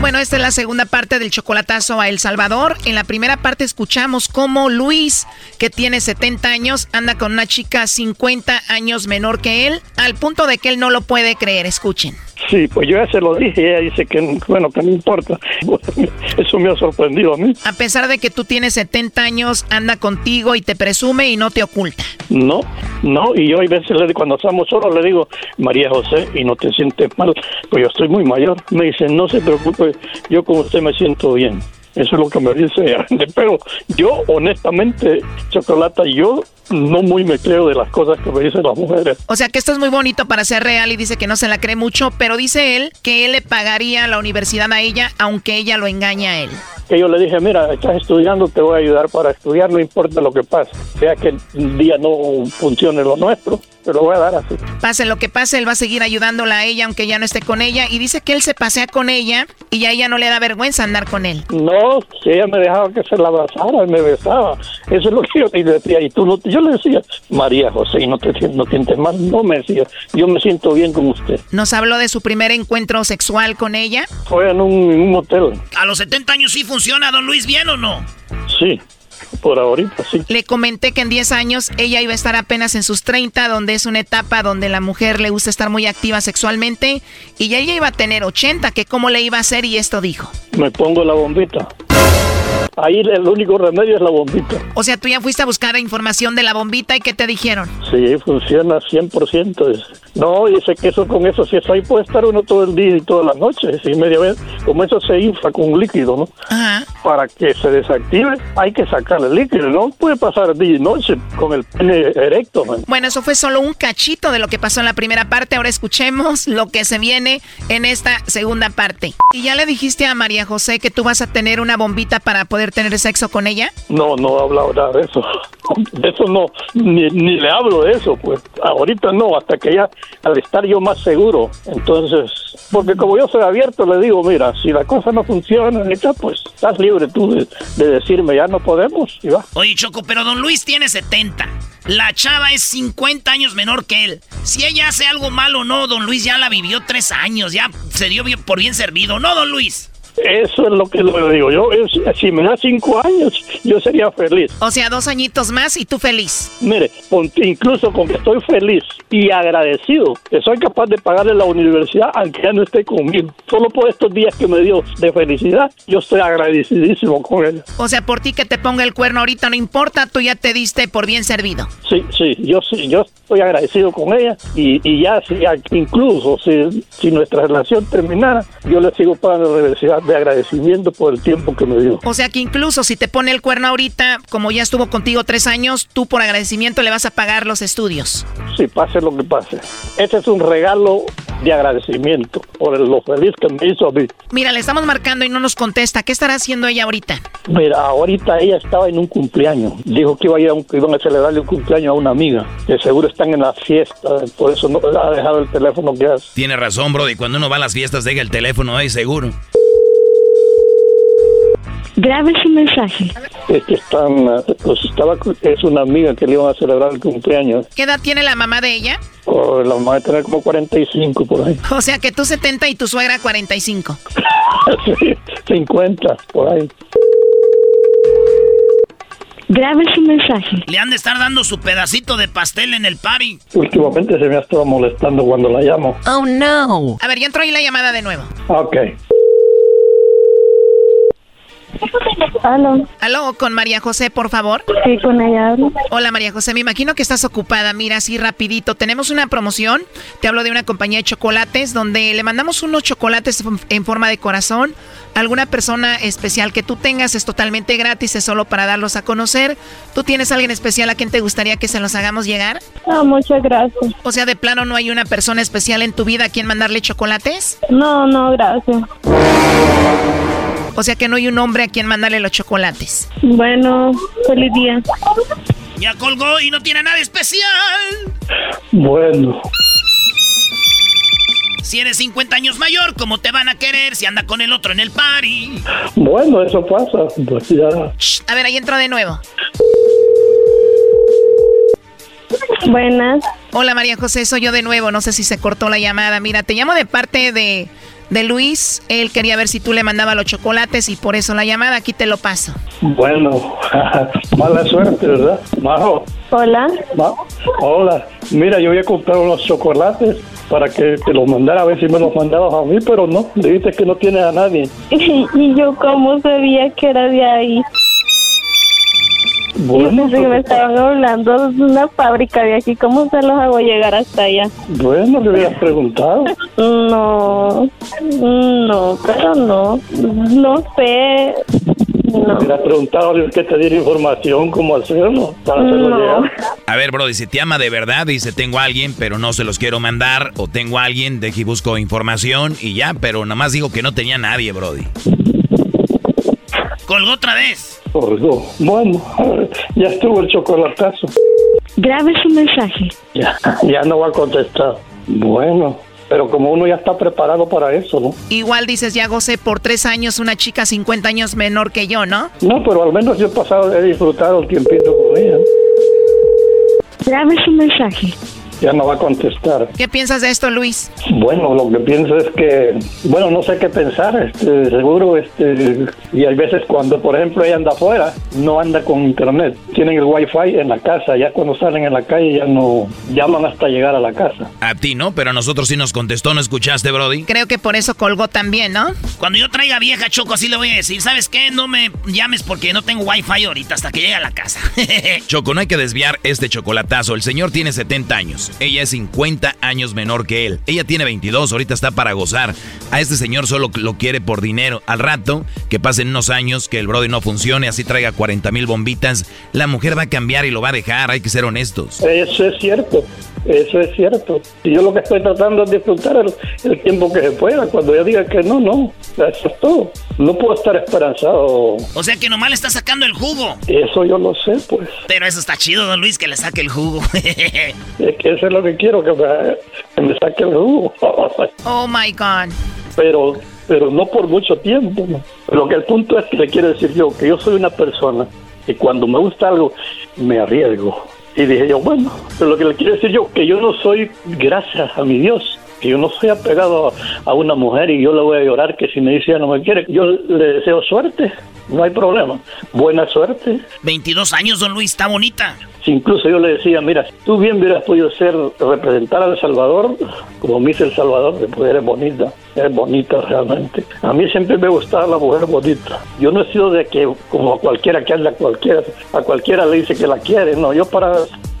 Bueno, esta es la segunda parte del chocolatazo a El Salvador. En la primera parte escuchamos cómo Luis, que tiene 70 años, anda con una chica 50 años menor que él, al punto de que él no lo puede creer. Escuchen. Sí, pues yo ya se lo dije y ella dice que, bueno, que no importa. Eso me ha sorprendido a mí. A pesar de que tú tienes 70 años, anda contigo y te presume y no te oculta. No, no, y yo a veces le, cuando estamos solos le digo, María José, y no te sientes mal, pues yo estoy muy mayor. Me dice, no se preocupe, yo con usted me siento bien. Eso es lo que me dice. Pero yo, honestamente, Chocolata, yo no muy me creo de las cosas que me dicen las mujeres. O sea que esto es muy bonito para ser real y dice que no se la cree mucho, pero dice él que él le pagaría la universidad a ella aunque ella lo engaña a él. Que yo le dije, mira, estás estudiando, te voy a ayudar para estudiar, no importa lo que pase. Sea que el día no funcione lo nuestro, te lo voy a dar así. Pase lo que pase, él va a seguir ayudándola a ella aunque ya no esté con ella. Y dice que él se pasea con ella y a ella no le da vergüenza andar con él. No, si ella me dejaba que se la abrazara y me besaba. Eso es lo que yo le decía. Y tú no, yo le decía, María José, no te no sientes mal. No me decía, yo me siento bien con usted. ¿Nos habló de su primer encuentro sexual con ella? Fue en un, en un hotel. ¿A los 70 años sí funciona, don Luis, bien o no? Sí. Por ahorita, sí. Le comenté que en 10 años ella iba a estar apenas en sus 30, donde es una etapa donde la mujer le gusta estar muy activa sexualmente, y ella iba a tener 80, que cómo le iba a hacer, y esto dijo. Me pongo la bombita. Ahí el único remedio es la bombita. O sea, tú ya fuiste a buscar información de la bombita y ¿qué te dijeron? Sí, funciona 100%. No, dice que eso con eso, si eso ahí puede estar uno todo el día y toda la noche, si media vez, como eso se infla con un líquido, ¿no? Ajá. Para que se desactive hay que sacar el líquido, no puede pasar día y noche con el pene erecto. Man. Bueno, eso fue solo un cachito de lo que pasó en la primera parte, ahora escuchemos lo que se viene en esta segunda parte. ¿Y ya le dijiste a María José que tú vas a tener una bombita para poder tener sexo con ella? No, no he hablado de eso. De eso no, ni, ni le hablo de eso, pues ahorita no, hasta que ya al estar yo más seguro. Entonces, porque como yo soy abierto, le digo, mira, si la cosa no funciona, neta, pues estás libre tú de, de, decirme, ya no podemos, y va. Oye, Choco, pero don Luis tiene 70. La chava es 50 años menor que él. Si ella hace algo malo o no, don Luis ya la vivió tres años, ya se dio bien, por bien servido, ¿no, don Luis? Eso es lo que le digo yo. Es, si me da cinco años, yo sería feliz. O sea, dos añitos más y tú feliz. Mire, incluso con que estoy feliz y agradecido que soy capaz de pagarle la universidad aunque ya no esté conmigo. Solo por estos días que me dio de felicidad, yo estoy agradecidísimo con ella. O sea, por ti que te ponga el cuerno ahorita no importa, tú ya te diste por bien servido. Sí, sí, yo sí, yo estoy agradecido con ella y, y ya, si, incluso si, si nuestra relación terminara, yo le sigo pagando la universidad de agradecimiento por el tiempo que me dio. O sea que incluso si te pone el cuerno ahorita, como ya estuvo contigo tres años, tú por agradecimiento le vas a pagar los estudios. Sí, pase lo que pase. Este es un regalo de agradecimiento por lo feliz que me hizo a mí. Mira, le estamos marcando y no nos contesta. ¿Qué estará haciendo ella ahorita? Mira, ahorita ella estaba en un cumpleaños. Dijo que iba a ir a un, iban a celebrarle un cumpleaños a una amiga. Que seguro están en la fiesta. Por eso no ha dejado el teléfono que hace. Tiene razón, bro. Y cuando uno va a las fiestas, deja el teléfono ahí seguro. Grabe su mensaje. Es que están, pues estaba, es una amiga que le iban a celebrar el cumpleaños. ¿Qué edad tiene la mamá de ella? Oh, la mamá debe tener como 45 por ahí. O sea que tú 70 y tu suegra 45. sí, 50 por ahí. Grabe su mensaje. Le han de estar dando su pedacito de pastel en el party. Últimamente se me ha estado molestando cuando la llamo. Oh no. A ver, ya entró ahí la llamada de nuevo. Ok. Aló. Aló, con María José, por favor. Sí, con ella hablo. Hola María José, me imagino que estás ocupada. Mira, así rapidito. Tenemos una promoción. Te hablo de una compañía de chocolates donde le mandamos unos chocolates en forma de corazón. Alguna persona especial que tú tengas es totalmente gratis, es solo para darlos a conocer. ¿Tú tienes alguien especial a quien te gustaría que se los hagamos llegar? Ah, muchas gracias. O sea, de plano no hay una persona especial en tu vida a quien mandarle chocolates? No, no, gracias. O sea que no hay un hombre a quien mandarle los chocolates. Bueno, feliz día. Ya colgó y no tiene nada especial. Bueno. Si eres 50 años mayor, ¿cómo te van a querer si anda con el otro en el party? Bueno, eso pasa. Pues ya. a ver, ahí entro de nuevo. Buenas. Hola María José, soy yo de nuevo. No sé si se cortó la llamada. Mira, te llamo de parte de de Luis. Él quería ver si tú le mandabas los chocolates y por eso la llamada. Aquí te lo paso. Bueno, mala suerte, ¿verdad? Majo. Hola. Hola. Mira, yo voy a comprar unos chocolates para que te los mandara a ver si me los mandabas a mí, pero no, dijiste que no tienes a nadie. ¿Y yo cómo sabía que era de ahí? Bueno, Yo pensé que me estaban hablando de una fábrica de aquí. ¿Cómo se los hago llegar hasta allá? Bueno, le hubieras preguntado. No, no, pero no. No sé. No. Me has preguntado que te diera información cómo hacerlo para hacerlo llegar. A ver, bro, dice, te ama de verdad, dice, tengo a alguien, pero no se los quiero mandar, o tengo a alguien, de que busco información y ya, pero nada más digo que no tenía nadie, Brody. Colgó otra vez. Colgó. Bueno, ya estuvo el chocolatazo. Grabe su mensaje. Ya, ya no va a contestar. Bueno, pero como uno ya está preparado para eso, ¿no? Igual dices, ya gocé por tres años una chica 50 años menor que yo, ¿no? No, pero al menos yo he pasado, he disfrutado el tiempito con ella. Grabe su mensaje ya no va a contestar. ¿Qué piensas de esto, Luis? Bueno, lo que pienso es que, bueno, no sé qué pensar, este, seguro, este, y hay veces cuando, por ejemplo, ella anda afuera, no anda con internet, tienen el wifi en la casa, ya cuando salen en la calle ya no llaman hasta llegar a la casa. A ti no, pero a nosotros sí nos contestó, ¿no escuchaste, Brody? Creo que por eso colgó también, ¿no? Cuando yo traiga vieja Choco, así le voy a decir, ¿sabes qué? No me llames porque no tengo wifi ahorita hasta que llegue a la casa. Choco, no hay que desviar este chocolatazo, el señor tiene 70 años. Ella es 50 años menor que él. Ella tiene 22, ahorita está para gozar. A este señor solo lo quiere por dinero. Al rato, que pasen unos años, que el Brody no funcione, así traiga 40 mil bombitas, la mujer va a cambiar y lo va a dejar, hay que ser honestos. Eso es cierto, eso es cierto. Y yo lo que estoy tratando es disfrutar el, el tiempo que se pueda. Cuando ella diga que no, no, eso es todo. No puedo estar esperanzado. O sea que nomás le está sacando el jugo. Eso yo lo sé, pues. Pero eso está chido, don Luis, que le saque el jugo. es que eso es lo que quiero, que me, saque el jugo. oh my God. Pero, pero no por mucho tiempo. Lo que el punto es que le quiero decir yo, que yo soy una persona que cuando me gusta algo, me arriesgo. Y dije yo, bueno, pero lo que le quiero decir yo, que yo no soy, gracias a mi Dios, que yo no soy apegado a una mujer y yo le voy a llorar que si me dice ya no me quiere, yo le deseo suerte, no hay problema. Buena suerte. 22 años, don Luis, está bonita. incluso yo le decía, mira, tú bien hubieras podido ser, representar a El Salvador, como me dice El Salvador, después eres bonita, eres bonita realmente. A mí siempre me gustaba la mujer bonita. Yo no he sido de que, como a cualquiera que anda a cualquiera, a cualquiera le dice que la quiere, no, yo para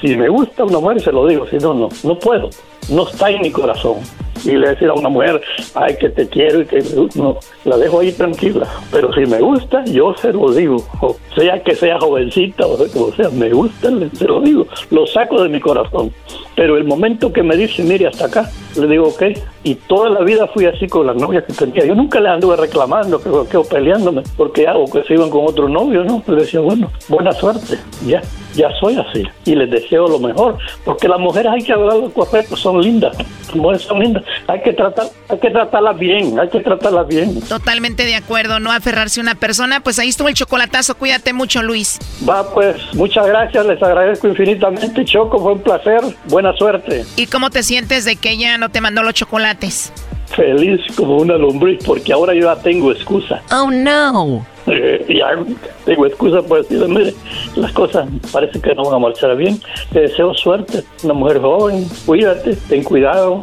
si me gusta una mujer, se lo digo, si no, no, no puedo. No está en mi corazón. Y le decir a una mujer, ay, que te quiero y que no, la dejo ahí tranquila. Pero si me gusta, yo se lo digo. O sea que sea jovencita o como sea, me gusta, se lo digo. Lo saco de mi corazón. Pero el momento que me dice, mire, hasta acá, le digo, ok. Y toda la vida fui así con las novias que tenía. Yo nunca le anduve reclamando, que, que peleándome, porque hago que se iban con otro novio, ¿no? Le decía, bueno, buena suerte, ya ya soy así y les deseo lo mejor, porque las mujeres hay que hablarlas correcto, son lindas, hay que tratar, hay que tratarlas bien, hay que tratarlas bien. Totalmente de acuerdo, no aferrarse a una persona, pues ahí estuvo el chocolatazo, cuídate mucho Luis. Va pues, muchas gracias, les agradezco infinitamente, Choco, fue un placer, buena suerte. ¿Y cómo te sientes de que ella no te mandó los chocolates? Feliz como una lombriz, porque ahora yo ya tengo excusa. Oh no. Eh, ya tengo excusa por decirle, mire, las cosas parece que no van a marchar bien. Te deseo suerte, una mujer joven, cuídate, ten cuidado.